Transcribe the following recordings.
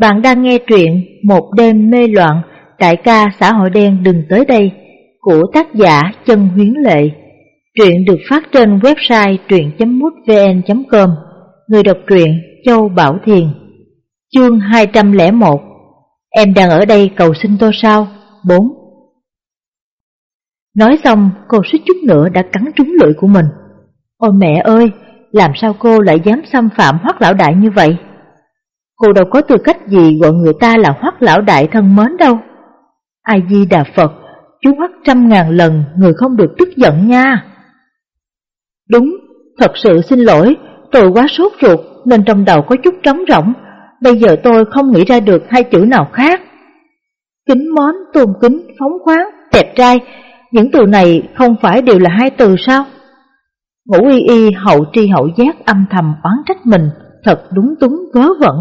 Bạn đang nghe truyện Một đêm mê loạn, đại ca xã hội đen đừng tới đây của tác giả Chân Huyến Lệ. Truyện được phát trên website truyện.mútvn.com Người đọc truyện Châu Bảo Thiền Chương 201 Em đang ở đây cầu xin tôi sao? 4 Nói xong cô suýt chút nữa đã cắn trúng lưỡi của mình Ôi mẹ ơi, làm sao cô lại dám xâm phạm hoắc lão đại như vậy? Cô đâu có tư cách gì gọi người ta là hoắc lão đại thân mến đâu. Ai di đà Phật, chú hoắc trăm ngàn lần người không được tức giận nha. Đúng, thật sự xin lỗi, tôi quá sốt ruột nên trong đầu có chút trống rỗng. Bây giờ tôi không nghĩ ra được hai chữ nào khác. Kính món, tôn kính, phóng khoáng, đẹp trai, những từ này không phải đều là hai từ sao? Ngũ y y hậu tri hậu giác âm thầm oán trách mình, thật đúng túng vớ vẩn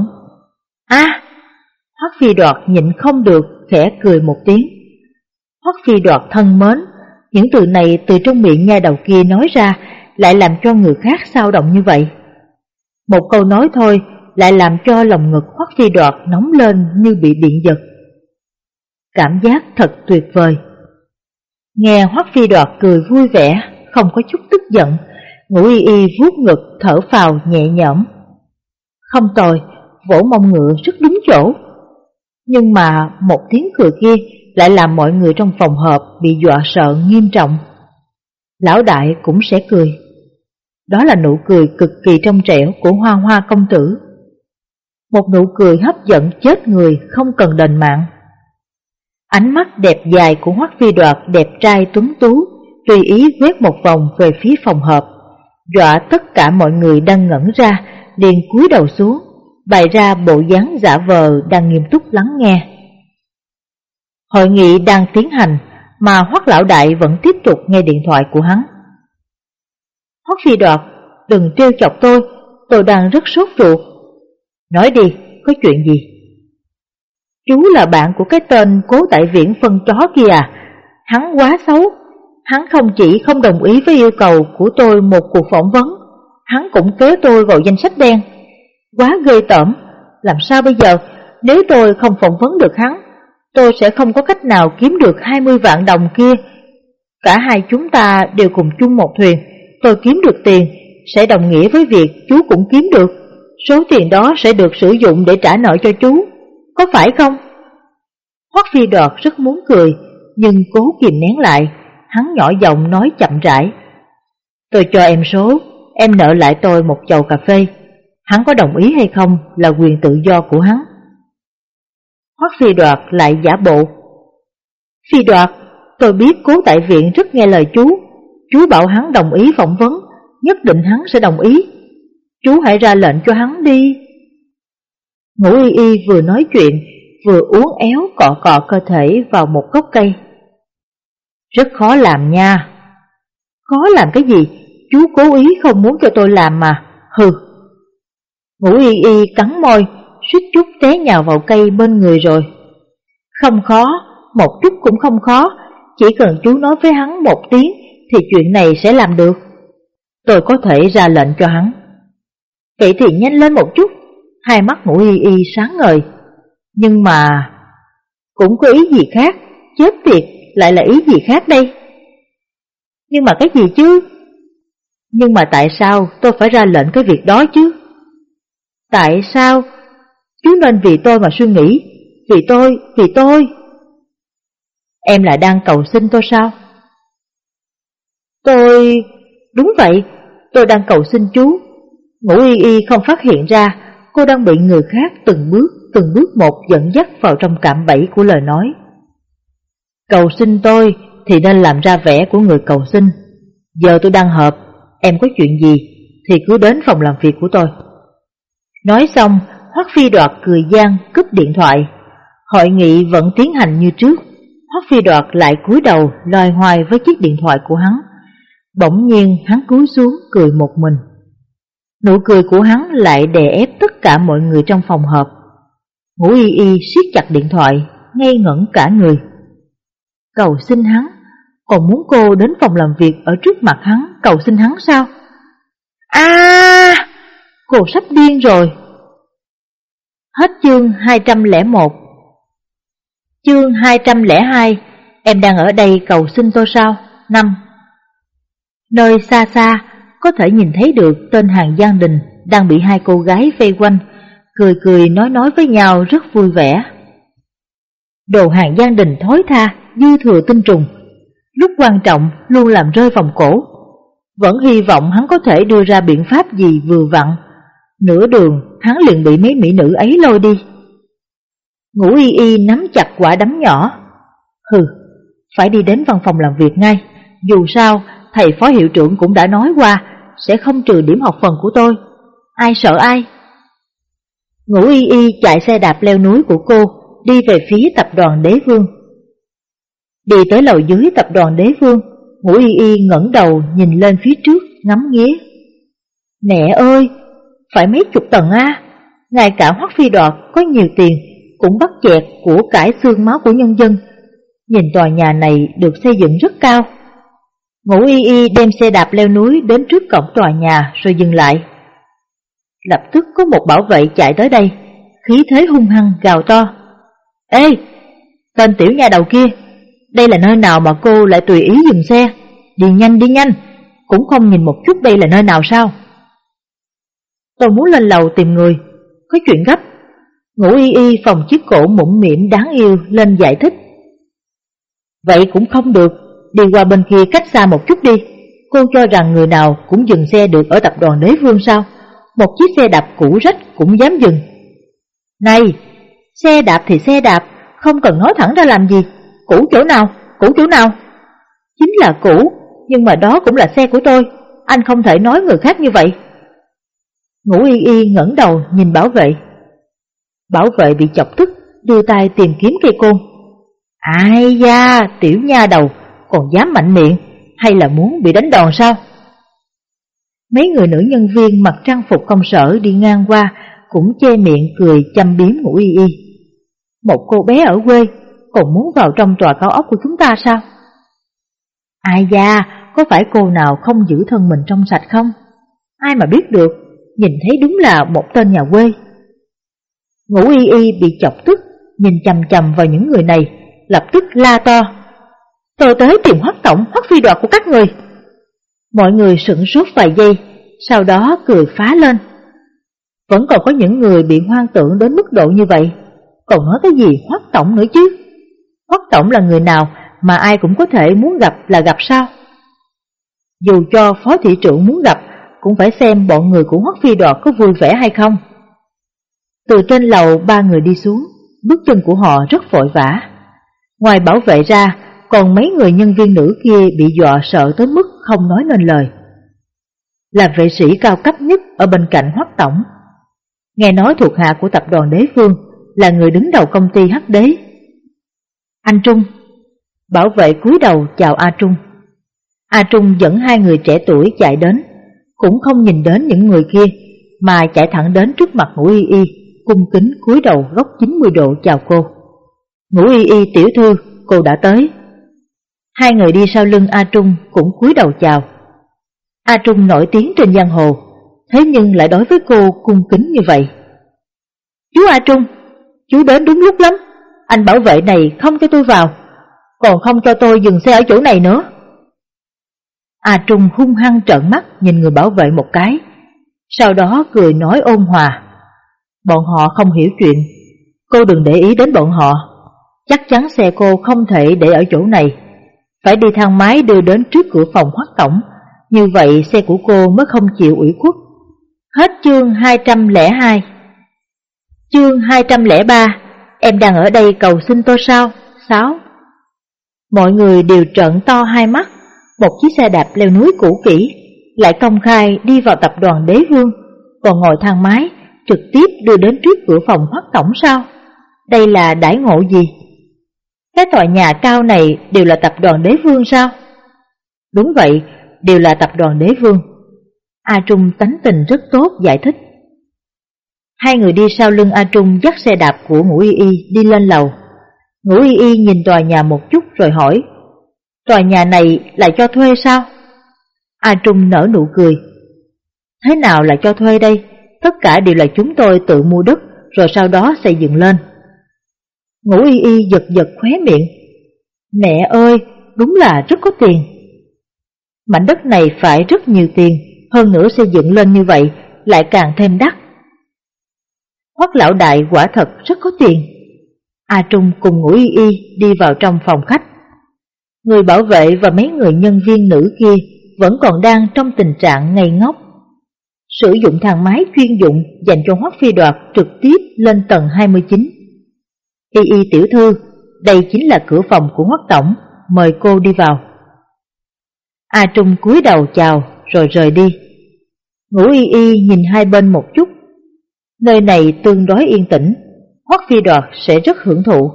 a à, Hoắc Phi Đoạt nhịn không được, khẽ cười một tiếng. Hoắc Phi Đoạt thân mến, những từ này từ trong miệng nha đầu kia nói ra lại làm cho người khác sao động như vậy. Một câu nói thôi lại làm cho lòng ngực Hoắc Phi Đoạt nóng lên như bị điện giật. Cảm giác thật tuyệt vời. Nghe Hoắc Phi Đoạt cười vui vẻ, không có chút tức giận, Ngũ y y vuốt ngực thở phào nhẹ nhõm. Không tồi, vỗ mông ngựa rất đúng chỗ. Nhưng mà một tiếng cười kia lại làm mọi người trong phòng họp bị dọa sợ nghiêm trọng. Lão đại cũng sẽ cười. Đó là nụ cười cực kỳ trong trẻo của hoa hoa công tử. Một nụ cười hấp dẫn chết người không cần đền mạng. Ánh mắt đẹp dài của Hoắc Phi Đoạt đẹp trai tuấn tú, tùy ý quét một vòng về phía phòng họp dọa tất cả mọi người đang ngẩn ra, liền cúi đầu xuống, bày ra bộ dáng giả vờ đang nghiêm túc lắng nghe. Hội nghị đang tiến hành, mà Hoắc Lão Đại vẫn tiếp tục nghe điện thoại của hắn. Hoắc Phi Đoạt, đừng trêu chọc tôi, tôi đang rất sốt ruột. Nói đi, có chuyện gì? Chú là bạn của cái tên cố tại viện phân chó kia à? Hắn quá xấu, Hắn không chỉ không đồng ý với yêu cầu của tôi một cuộc phỏng vấn, hắn cũng kéo tôi vào danh sách đen. Quá ghê tởm, làm sao bây giờ, nếu tôi không phỏng vấn được hắn, tôi sẽ không có cách nào kiếm được 20 vạn đồng kia. Cả hai chúng ta đều cùng chung một thuyền, tôi kiếm được tiền, sẽ đồng nghĩa với việc chú cũng kiếm được. Số tiền đó sẽ được sử dụng để trả nợ cho chú, có phải không? Hoắc Phi Đọt rất muốn cười, nhưng cố kìm nén lại hắn nhỏ giọng nói chậm rãi. Tôi cho em số, em nợ lại tôi một chầu cà phê. Hắn có đồng ý hay không là quyền tự do của hắn. Hoắc phi đoạt lại giả bộ. Phi đoạt, tôi biết cố tại viện rất nghe lời chú. Chú bảo hắn đồng ý phỏng vấn, nhất định hắn sẽ đồng ý. Chú hãy ra lệnh cho hắn đi. Ngũ y y vừa nói chuyện, vừa uống éo cọ cọ cơ thể vào một gốc cây. Rất khó làm nha. Khó làm cái gì? Chú cố ý không muốn cho tôi làm mà. Hừ. Ngũ y y cắn môi, suýt chút té nhào vào cây bên người rồi. Không khó, một chút cũng không khó, chỉ cần chú nói với hắn một tiếng thì chuyện này sẽ làm được. Tôi có thể ra lệnh cho hắn. Vậy thì nhanh lên một chút, hai mắt ngũ y y sáng ngời. Nhưng mà... Cũng có ý gì khác, chết tiệt, lại là ý gì khác đây? Nhưng mà cái gì chứ? Nhưng mà tại sao tôi phải ra lệnh cái việc đó chứ? Tại sao? Chú nên vì tôi mà suy nghĩ, vì tôi, vì tôi. Em lại đang cầu xin tôi sao? Tôi... đúng vậy, tôi đang cầu xin chú. Ngũ y y không phát hiện ra cô đang bị người khác từng bước, từng bước một dẫn dắt vào trong cạm bẫy của lời nói. Cầu xin tôi thì nên làm ra vẻ của người cầu xin. Giờ tôi đang họp, em có chuyện gì thì cứ đến phòng làm việc của tôi. Nói xong, Hoắc Phi Đoạt cười gian cúp điện thoại. Hội nghị vẫn tiến hành như trước. Hoắc Phi Đoạt lại cúi đầu loài hoài với chiếc điện thoại của hắn. Bỗng nhiên hắn cúi xuống cười một mình. Nụ cười của hắn lại đè ép tất cả mọi người trong phòng họp. Ngũ y y siết chặt điện thoại, ngây ngẩn cả người cầu xin hắn, còn muốn cô đến phòng làm việc ở trước mặt hắn cầu xin hắn sao? a Cô sắp điên rồi. Hết chương 201 Chương 202 Em đang ở đây cầu xin tôi sao? 5 Nơi xa xa, Có thể nhìn thấy được tên hàng Giang Đình Đang bị hai cô gái vây quanh, Cười cười nói nói với nhau rất vui vẻ. Đồ hàng Giang Đình thối tha, Dư thừa tinh trùng. Lúc quan trọng luôn làm rơi vòng cổ. Vẫn hy vọng hắn có thể đưa ra biện pháp gì vừa vặn. Nửa đường hắn liền bị mấy mỹ nữ ấy lôi đi. Ngũ y y nắm chặt quả đấm nhỏ. Hừ, phải đi đến văn phòng làm việc ngay. Dù sao, thầy phó hiệu trưởng cũng đã nói qua Sẽ không trừ điểm học phần của tôi. Ai sợ ai? Ngũ y y chạy xe đạp leo núi của cô Đi về phía tập đoàn đế vương. Đi tới lầu dưới tập đoàn đế vương Ngũ y y ngẩng đầu nhìn lên phía trước ngắm nghía. Mẹ ơi, phải mấy chục tầng a. Ngay cả hoắc phi đoạt có nhiều tiền Cũng bắt chẹt của cải xương máu của nhân dân. Nhìn tòa nhà này được xây dựng rất cao. Ngũ y y đem xe đạp leo núi đến trước cổng tòa nhà rồi dừng lại. Lập tức có một bảo vệ chạy tới đây Khí thế hung hăng gào to. Ê, tên tiểu nhà đầu kia Đây là nơi nào mà cô lại tùy ý dừng xe? Đi nhanh đi nhanh Cũng không nhìn một chút đây là nơi nào sao? Tôi muốn lên lầu tìm người. Có chuyện gấp. Ngủ y y phòng chiếc cổ mũm mỉm đáng yêu lên giải thích. Vậy cũng không được. Đi qua bên kia cách xa một chút đi. Cô cho rằng người nào cũng dừng xe được ở tập đoàn đế vương sao? Một chiếc xe đạp cũ rách cũng dám dừng. Này Xe đạp thì xe đạp Không cần nói thẳng ra làm gì. Cũ chỗ nào, cũ chỗ nào? Chính là cũ Nhưng mà đó cũng là xe của tôi. Anh không thể nói người khác như vậy. Ngũ y y ngẩng đầu nhìn bảo vệ. Bảo vệ bị chọc tức, Đưa tay tìm kiếm cây côn. Ai da, tiểu nha đầu, Còn dám mạnh miệng, Hay là muốn bị đánh đòn sao? Mấy người nữ nhân viên mặc trang phục công sở đi ngang qua, Cũng che miệng cười chăm biếm ngũ y y. Một cô bé ở quê, Còn muốn vào trong tòa cao ốc của chúng ta sao? Ai da, Có phải cô nào không giữ thân mình trong sạch không? Ai mà biết được? Nhìn thấy đúng là một tên nhà quê. Ngũ y y bị chọc tức, nhìn chầm chầm vào những người này, lập tức la to. Tôi tới tìm hoắc tổng, hoắc phi đoạt của các người. Mọi người sững sốt vài giây, sau đó cười phá lên. Vẫn còn có những người bị hoang tưởng đến mức độ như vậy, còn nói cái gì hoắc tổng nữa chứ? Hoắc tổng là người nào mà ai cũng có thể muốn gặp là gặp sao? Dù cho phó thị trưởng muốn gặp cũng phải xem bọn người của Hoắc Phi Đoạt có vui vẻ hay không. Từ trên lầu ba người đi xuống, bước chân của họ rất vội vã. Ngoài bảo vệ ra, còn mấy người nhân viên nữ kia bị dọa sợ tới mức không nói nên lời. Là vệ sĩ cao cấp nhất ở bên cạnh Hoắc Tổng. Nghe nói thuộc hạ của tập đoàn đế phương là người đứng đầu công ty Hắc Đế. Anh Trung Bảo vệ cúi đầu chào A Trung. A Trung dẫn hai người trẻ tuổi chạy đến cũng không nhìn đến những người kia, mà chạy thẳng đến trước mặt ngũ y y, cung kính cúi đầu góc 90 độ chào cô. Ngũ y y tiểu thư, cô đã tới. Hai người đi sau lưng A Trung cũng cúi đầu chào. A Trung nổi tiếng trên giang hồ, thế nhưng lại đối với cô cung kính như vậy. Chú A Trung, chú đến đúng lúc lắm, anh bảo vệ này không cho tôi vào, còn không cho tôi dừng xe ở chỗ này nữa. A Trung hung hăng trợn mắt nhìn người bảo vệ một cái, sau đó cười nói ôn hòa. Bọn họ không hiểu chuyện, cô đừng để ý đến bọn họ, chắc chắn xe cô không thể để ở chỗ này, phải đi thang máy đưa đến trước cửa phòng hoắc tổng, như vậy xe của cô mới không chịu ủy khuất. Hết chương 202 Chương 203 Em đang ở đây cầu xin tôi sao? 6 Mọi người đều trợn to hai mắt một chiếc xe đạp leo núi cũ kỹ, lại công khai đi vào tập đoàn đế vương, còn ngồi thang máy, trực tiếp đưa đến trước cửa phòng hoắc tổng sao? Đây là đãi ngộ gì? Cái tòa nhà cao này đều là tập đoàn đế vương sao? Đúng vậy, đều là tập đoàn đế vương. A Trung tánh tình rất tốt giải thích. Hai người đi sau lưng A Trung dắt xe đạp của Ngũ Y Y đi lên lầu. Ngũ Y Y nhìn tòa nhà một chút rồi hỏi, Tòa nhà này lại cho thuê sao? A Trung nở nụ cười. Thế nào là cho thuê đây? Tất cả đều là chúng tôi tự mua đất rồi sau đó xây dựng lên. Ngũ y y giật giật khóe miệng. Mẹ ơi, đúng là rất có tiền. Mảnh đất này phải rất nhiều tiền, hơn nữa xây dựng lên như vậy lại càng thêm đắt. Hoắc lão đại quả thật rất có tiền. A Trung cùng ngũ y y đi vào trong phòng khách. Người bảo vệ và mấy người nhân viên nữ kia vẫn còn đang trong tình trạng ngây ngốc. Sử dụng thang máy chuyên dụng dành cho Hoắc Phi Đoạt trực tiếp lên tầng 29. Y y tiểu thư, đây chính là cửa phòng của Hoắc Tổng, mời cô đi vào. A Trung cúi đầu chào rồi rời đi. Ngũ y y nhìn hai bên một chút. Nơi này tương đối yên tĩnh, Hoắc Phi Đoạt sẽ rất hưởng thụ.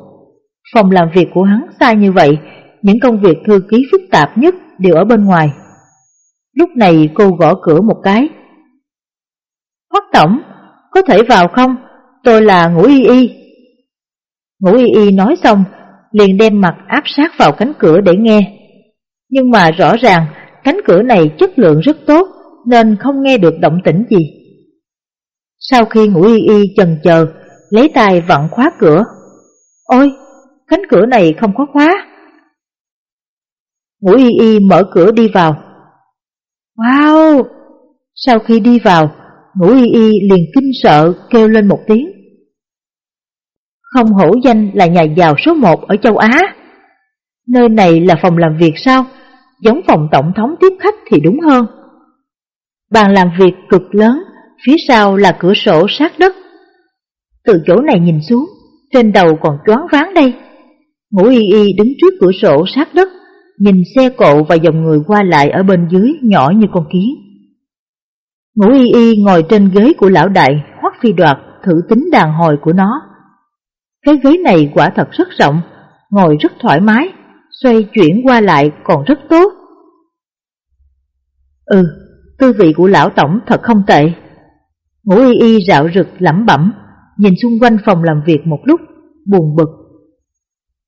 Phòng làm việc của hắn xa như vậy, những công việc thư ký phức tạp nhất đều ở bên ngoài. Lúc này cô gõ cửa một cái. Hoắc Tổng, có thể vào không? Tôi là Ngũ Y Y. Ngũ Y Y nói xong, liền đem mặt áp sát vào cánh cửa để nghe. Nhưng mà rõ ràng, cánh cửa này chất lượng rất tốt, nên không nghe được động tĩnh gì. Sau khi Ngũ Y Y chần chờ, lấy tay vặn khóa cửa. Ôi, cánh cửa này không có khóa. Ngũ Y Y mở cửa đi vào. Wow! Sau khi đi vào, Ngũ Y Y liền kinh sợ kêu lên một tiếng. Không hổ danh là nhà giàu số một ở châu Á. Nơi này là phòng làm việc sao? Giống phòng tổng thống tiếp khách thì đúng hơn. Bàn làm việc cực lớn, phía sau là cửa sổ sát đất. Từ chỗ này nhìn xuống, trên đầu còn choáng váng đây. Ngũ Y Y đứng trước cửa sổ sát đất, nhìn xe cộ và dòng người qua lại ở bên dưới nhỏ như con kiến. Ngũ y y ngồi trên ghế của lão đại hoắc phi đoạt thử tính đàn hồi của nó. Cái ghế này quả thật rất rộng, ngồi rất thoải mái, xoay chuyển qua lại còn rất tốt. Ừ, tư vị của lão tổng thật không tệ. Ngũ y y rạo rực lẩm bẩm, nhìn xung quanh phòng làm việc một lúc, buồn bực.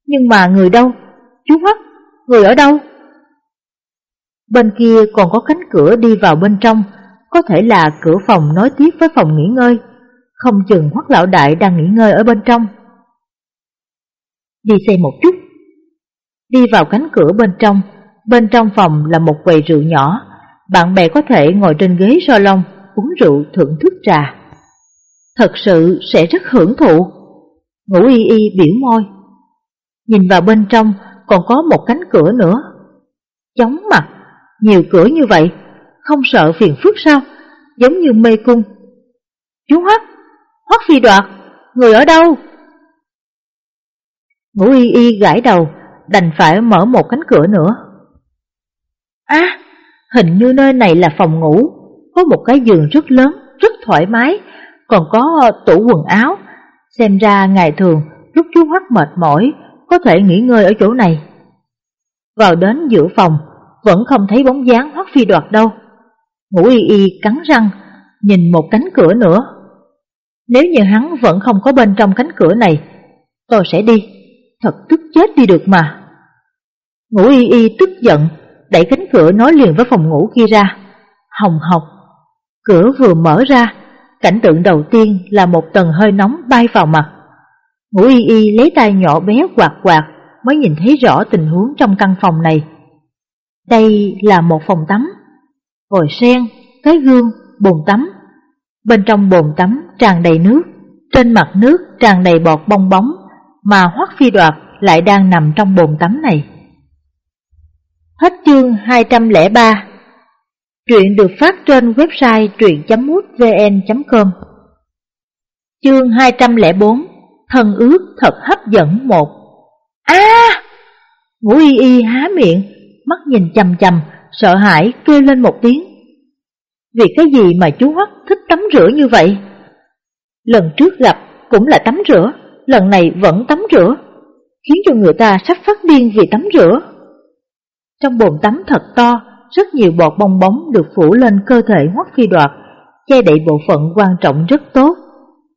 Nhưng mà người đâu? Chú Hoắc người ở đâu? Bên kia còn có cánh cửa đi vào bên trong, có thể là cửa phòng nói tiếp với phòng nghỉ ngơi, không chừng hoắc lão đại đang nghỉ ngơi ở bên trong. Đi xem một chút. Đi vào cánh cửa bên trong, bên trong phòng là một quầy rượu nhỏ, bạn bè có thể ngồi trên ghế salon uống rượu thưởng thức trà. Thật sự sẽ rất hưởng thụ. ngũ y y biểu môi. Nhìn vào bên trong còn có một cánh cửa nữa. Chóng mặt, nhiều cửa như vậy, không sợ phiền phức sao, giống như mê cung. Chú Hoắc, Hoắc phi đoạt, người ở đâu? Ngũ y y gãi đầu, đành phải mở một cánh cửa nữa. À, hình như nơi này là phòng ngủ, có một cái giường rất lớn, rất thoải mái, còn có tủ quần áo. Xem ra ngày thường lúc chú Hoắc mệt mỏi có thể nghỉ ngơi ở chỗ này. Vào đến giữa phòng, vẫn không thấy bóng dáng hoắc phi đoạt đâu. Ngũ y y cắn răng, nhìn một cánh cửa nữa. Nếu như hắn vẫn không có bên trong cánh cửa này, tôi sẽ đi, thật tức chết đi được mà. Ngũ y y tức giận, đẩy cánh cửa nói liền với phòng ngủ kia ra. Hồng học, cửa vừa mở ra, cảnh tượng đầu tiên là một tầng hơi nóng bay vào mặt. Ngũ y y lấy tay nhỏ bé quạt quạt mới nhìn thấy rõ tình huống trong căn phòng này. Đây là một phòng tắm, vòi sen, cái gương, bồn tắm. Bên trong bồn tắm tràn đầy nước, trên mặt nước tràn đầy bọt bong bóng, mà Hoắc Phi Đoạt lại đang nằm trong bồn tắm này. Hết chương 203 Truyện được phát trên website truyện.mútvn.com Chương 204 Thân ước thật hấp dẫn một A! Ngũ y y há miệng, mắt nhìn chầm chầm, sợ hãi kêu lên một tiếng. Vì cái gì mà chú Hoắc thích tắm rửa như vậy? Lần trước gặp cũng là tắm rửa, lần này vẫn tắm rửa, khiến cho người ta sắp phát điên vì tắm rửa. Trong bồn tắm thật to, rất nhiều bọt bong bóng được phủ lên cơ thể Hoắc Phi Đoạt, che đậy bộ phận quan trọng rất tốt,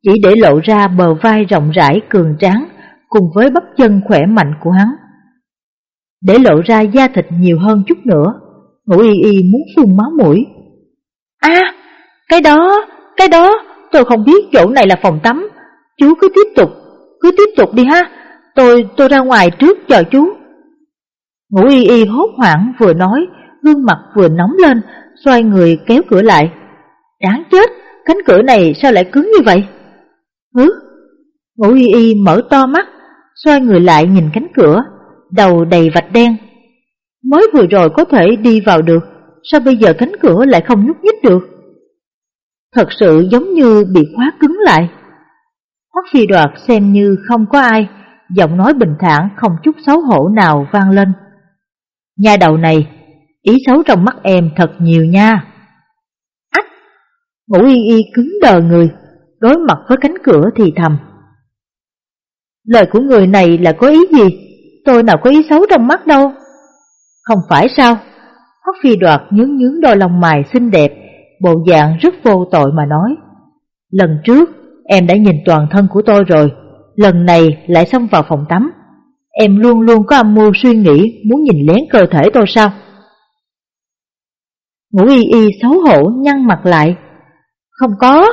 chỉ để lộ ra bờ vai rộng rãi cường tráng cùng với bắp chân khỏe mạnh của hắn. Để lộ ra da thịt nhiều hơn chút nữa, ngũ y y muốn phun máu mũi. a cái đó, cái đó, tôi không biết chỗ này là phòng tắm, Chú cứ tiếp tục, cứ tiếp tục đi ha, tôi, tôi ra ngoài trước chờ chú. Ngũ y y hốt hoảng vừa nói, gương mặt vừa nóng lên, xoay người kéo cửa lại. Đáng chết, cánh cửa này sao lại cứng như vậy? Hứ? Ngũ y y mở to mắt, xoay người lại nhìn cánh cửa, đầu đầy vạch đen. Mới vừa rồi có thể đi vào được, sao bây giờ cánh cửa lại không nhúc nhích được? Thật sự giống như bị khóa cứng lại. Hoắc phi đoạt xem như không có ai, giọng nói bình thản không chút xấu hổ nào vang lên. Nhà đầu này, ý xấu trong mắt em thật nhiều nha. Ách! Ngũ y y cứng đờ người, đối mặt với cánh cửa thì thầm. Lời của người này là có ý gì? Tôi nào có ý xấu trong mắt đâu. Không phải sao? Hoắc phi đoạt nhướng nhướng đôi lòng mày xinh đẹp, bộ dạng rất vô tội mà nói. Lần trước, em đã nhìn toàn thân của tôi rồi, lần này lại xông vào phòng tắm. Em luôn luôn có âm mưu suy nghĩ muốn nhìn lén cơ thể tôi sao? Ngũ y y xấu hổ nhăn mặt lại. Không có,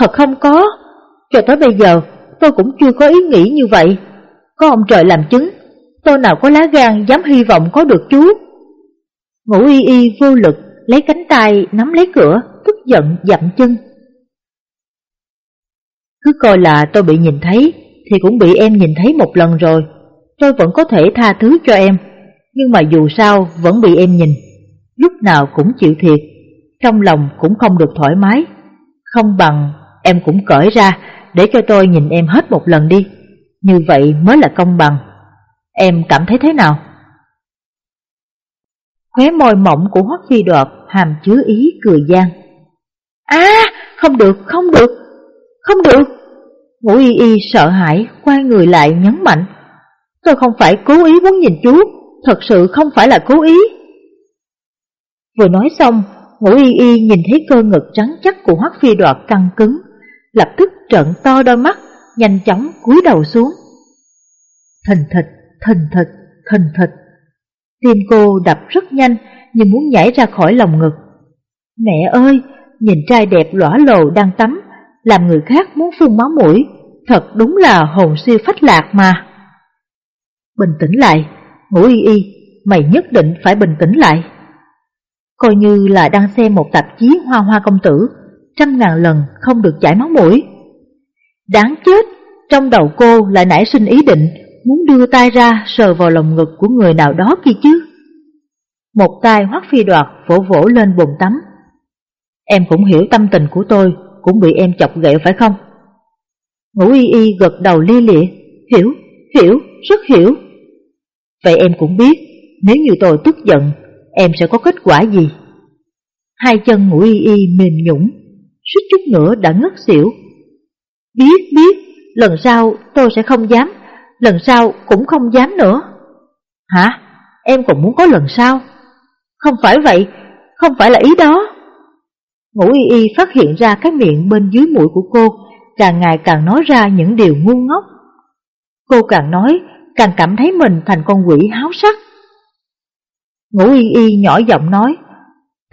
thật không có. Cho tới bây giờ tôi cũng chưa có ý nghĩ như vậy. Có ông trời làm chứng, tôi nào có lá gan dám hy vọng có được chú. Ngũ y y vô lực lấy cánh tay nắm lấy cửa, tức giận dậm chân. Cứ coi là tôi bị nhìn thấy, thì cũng bị em nhìn thấy một lần rồi. Tôi vẫn có thể tha thứ cho em, nhưng mà dù sao vẫn bị em nhìn. Lúc nào cũng chịu thiệt, trong lòng cũng không được thoải mái. Không bằng em cũng cởi ra để cho tôi nhìn em hết một lần đi. Như vậy mới là công bằng. Em cảm thấy thế nào? Khóe môi mỏng của Hoắc Phi Đoạt hàm chứa ý cười gian. À, không được, không được, không được. Ngũ y y sợ hãi, quay người lại nhấn mạnh. Tôi không phải cố ý muốn nhìn chú, thật sự không phải là cố ý. Vừa nói xong, ngũ y y nhìn thấy cơ ngực trắng chắc của Hoắc Phi Đoạt căng cứng, lập tức trợn to đôi mắt, nhanh chóng cúi đầu xuống. Thình thịch, thình thịch, thình thịch. Tim cô đập rất nhanh như muốn nhảy ra khỏi lòng ngực. Mẹ ơi, nhìn trai đẹp lõa lồ đang tắm, làm người khác muốn phun máu mũi, thật đúng là hồn siêu phách lạc mà. Bình tĩnh lại, ngủ y y, mày nhất định phải bình tĩnh lại. Coi như là đang xem một tạp chí hoa hoa công tử, trăm ngàn lần không được chảy máu mũi. Đáng chết, trong đầu cô lại nảy sinh ý định muốn đưa tay ra sờ vào lồng ngực của người nào đó kia chứ. Một tay hoắc phi đoạt vỗ vỗ lên bồn tắm. Em cũng hiểu tâm tình của tôi, cũng bị em chọc ghẹo phải không? Ngũ y y gật đầu li lịa, hiểu, hiểu, rất hiểu. Vậy em cũng biết, nếu như tôi tức giận, em sẽ có kết quả gì? Hai chân ngũ y y mềm nhũng, suýt chút nữa đã ngất xỉu. Biết, biết, lần sau tôi sẽ không dám, lần sau cũng không dám nữa. Hả? Em còn muốn có lần sau? Không phải vậy, không phải là ý đó. Ngũ y y phát hiện ra cái miệng bên dưới mũi của cô càng ngày càng nói ra những điều ngu ngốc. Cô càng nói, càng cảm thấy mình thành con quỷ háo sắc. Ngũ y y nhỏ giọng nói,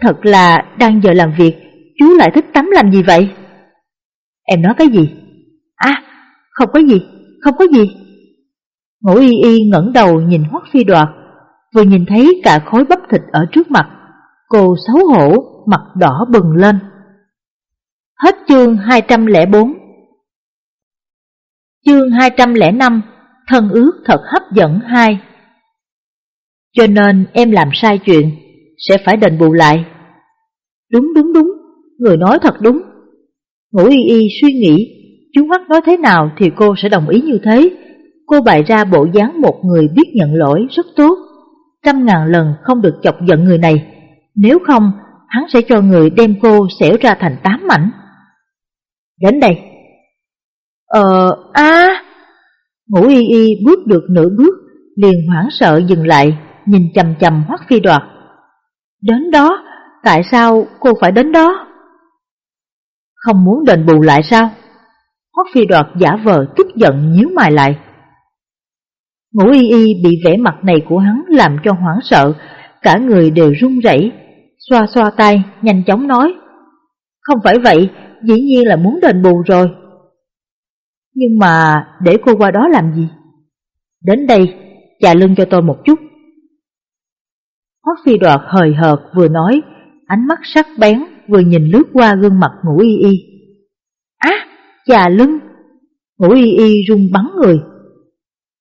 thật là đang giờ làm việc, chú lại thích tắm làm gì vậy? Em nói cái gì? À, không có gì, không có gì. Ngũ y y ngẩng đầu nhìn hoắc phi đoạt, vừa nhìn thấy cả khối bắp thịt ở trước mặt. Cô xấu hổ, mặt đỏ bừng lên. Hết chương 204 Chương 205 Thân ước thật hấp dẫn hai Cho nên em làm sai chuyện Sẽ phải đền bù lại Đúng đúng đúng Người nói thật đúng. Ngũ y y suy nghĩ Chú mắt nói thế nào thì cô sẽ đồng ý như thế. Cô bày ra bộ dáng một người biết nhận lỗi rất tốt. Trăm ngàn lần không được chọc giận người này. Nếu không hắn sẽ cho người đem cô xẻo ra thành tám mảnh. Đến đây. Ờ, a. Ngũ y y bước được nửa bước, liền hoảng sợ dừng lại, nhìn chầm chầm hoắc phi đoạt. Đến đó, tại sao cô phải đến đó? Không muốn đền bù lại sao? Hoắc phi đoạt giả vờ tức giận nhíu mày lại. Ngũ y y bị vẻ mặt này của hắn làm cho hoảng sợ, cả người đều run rẩy, xoa xoa tay, nhanh chóng nói. Không phải vậy, dĩ nhiên là muốn đền bù rồi. Nhưng mà để cô qua đó làm gì? Đến đây, chà lưng cho tôi một chút. Hoắc phi đoạt hời hợt vừa nói, ánh mắt sắc bén vừa nhìn lướt qua gương mặt ngủ y y. Á, à, chà lưng! Ngủ y y run bắn người.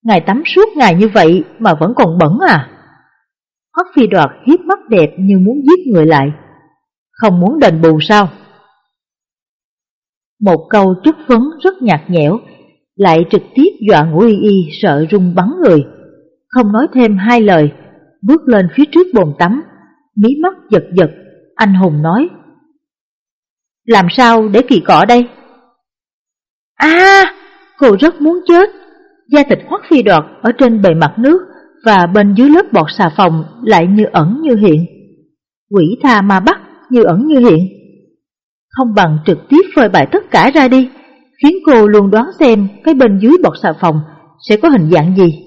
Ngài tắm suốt ngày như vậy mà vẫn còn bẩn à? Hoắc phi đoạt hiếp mắt đẹp như muốn giết người lại. Không muốn đền bù sao? Một câu chất vấn rất nhạt nhẽo, lại trực tiếp dọa ngũ y y sợ run bắn người. Không nói thêm hai lời, bước lên phía trước bồn tắm, mí mắt giật giật, anh hùng nói. Làm sao để kỳ cọ đây? À, cô rất muốn chết. Da thịt hoắc phi đoạt ở trên bề mặt nước và bên dưới lớp bọt xà phòng lại như ẩn như hiện. Quỷ tha ma bắt như ẩn như hiện. Không bằng trực tiếp phơi bày tất cả ra đi, khiến cô luôn đoán xem cái bên dưới bọt xà phòng sẽ có hình dạng gì.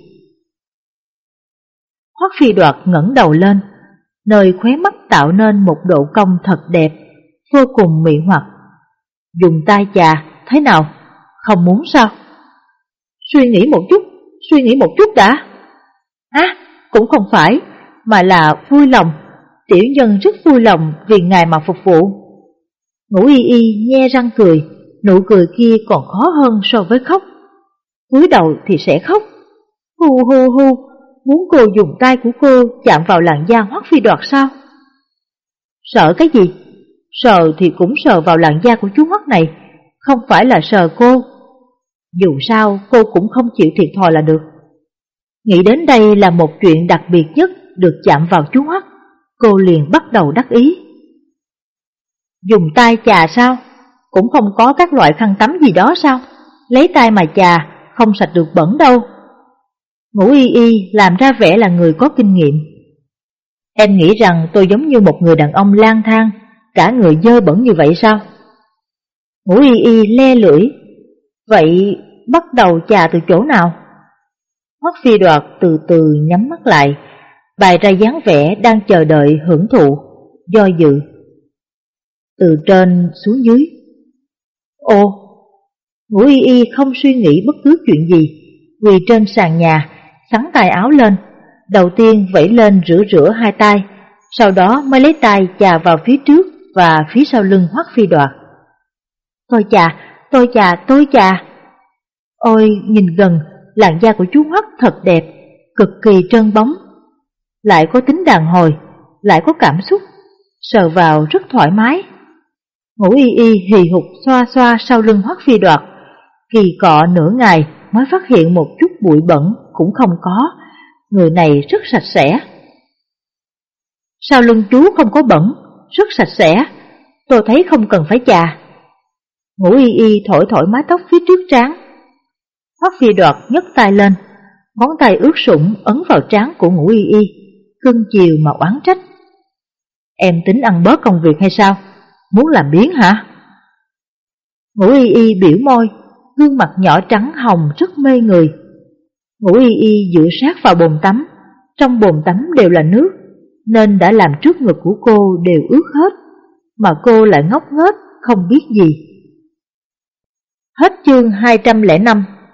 Hoắc phi đoạt ngẩng đầu lên, nơi khóe mắt tạo nên một độ cong thật đẹp, vô cùng mị hoặc. Dùng tay chà, thế nào? Không muốn sao? Suy nghĩ một chút, suy nghĩ một chút đã. À, cũng không phải, mà là vui lòng. Tiểu nhân rất vui lòng vì ngài mà phục vụ. Ngũ y y nhe răng cười, nụ cười kia còn khó hơn so với khóc. cúi đầu thì sẽ khóc. Hu hu hu, muốn cô dùng tay của cô chạm vào làn da hoắc phi đoạt sao? Sợ cái gì? Sờ thì cũng sờ vào làn da của chú mắt này, không phải là sờ cô. Dù sao cô cũng không chịu thiệt thòi là được. Nghĩ đến đây là một chuyện đặc biệt nhất được chạm vào chú mắt, cô liền bắt đầu đắc ý. Dùng tay chà sao? Cũng không có các loại khăn tắm gì đó sao? Lấy tay mà chà, không sạch được bẩn đâu. Ngũ y y làm ra vẻ là người có kinh nghiệm. Em nghĩ rằng tôi giống như một người đàn ông lang thang, cả người dơ bẩn như vậy sao? Ngũ y y le lưỡi. Vậy bắt đầu chà từ chỗ nào? Hoắc phi đoạt từ từ nhắm mắt lại, bày ra dáng vẻ đang chờ đợi hưởng thụ, do dự. Từ trên xuống dưới. Ô, ngũ y y không suy nghĩ bất cứ chuyện gì, quỳ trên sàn nhà, sắn tay áo lên, đầu tiên vẫy lên rửa rửa hai tay, sau đó mới lấy tay chà vào phía trước và phía sau lưng hoắc phi đoạt. Tôi chà, tôi chà, tôi chà. Ôi, nhìn gần, làn da của chú Hoắc thật đẹp, cực kỳ trơn bóng. Lại có tính đàn hồi, lại có cảm xúc, sờ vào rất thoải mái. Ngủ y y hì hục xoa xoa sau lưng Hoắc phi đoạt, kỳ cọ nửa ngày mới phát hiện một chút bụi bẩn cũng không có, người này rất sạch sẽ. Sau lưng chú không có bẩn, rất sạch sẽ, tôi thấy không cần phải chà. Ngủ y y thổi thổi mái tóc phía trước trán, Hoắc phi đoạt nhấc tay lên, ngón tay ướt sũng ấn vào trán của ngũ y y, cưng chiều mà oán trách. Em tính ăn bớt công việc hay sao? Muốn làm biến hả? Ngũ y y biểu môi, gương mặt nhỏ trắng hồng rất mê người. Ngũ y y dựa sát vào bồn tắm, trong bồn tắm đều là nước, nên đã làm trước ngực của cô đều ướt hết, mà cô lại ngốc nghếch không biết gì. Hết chương 205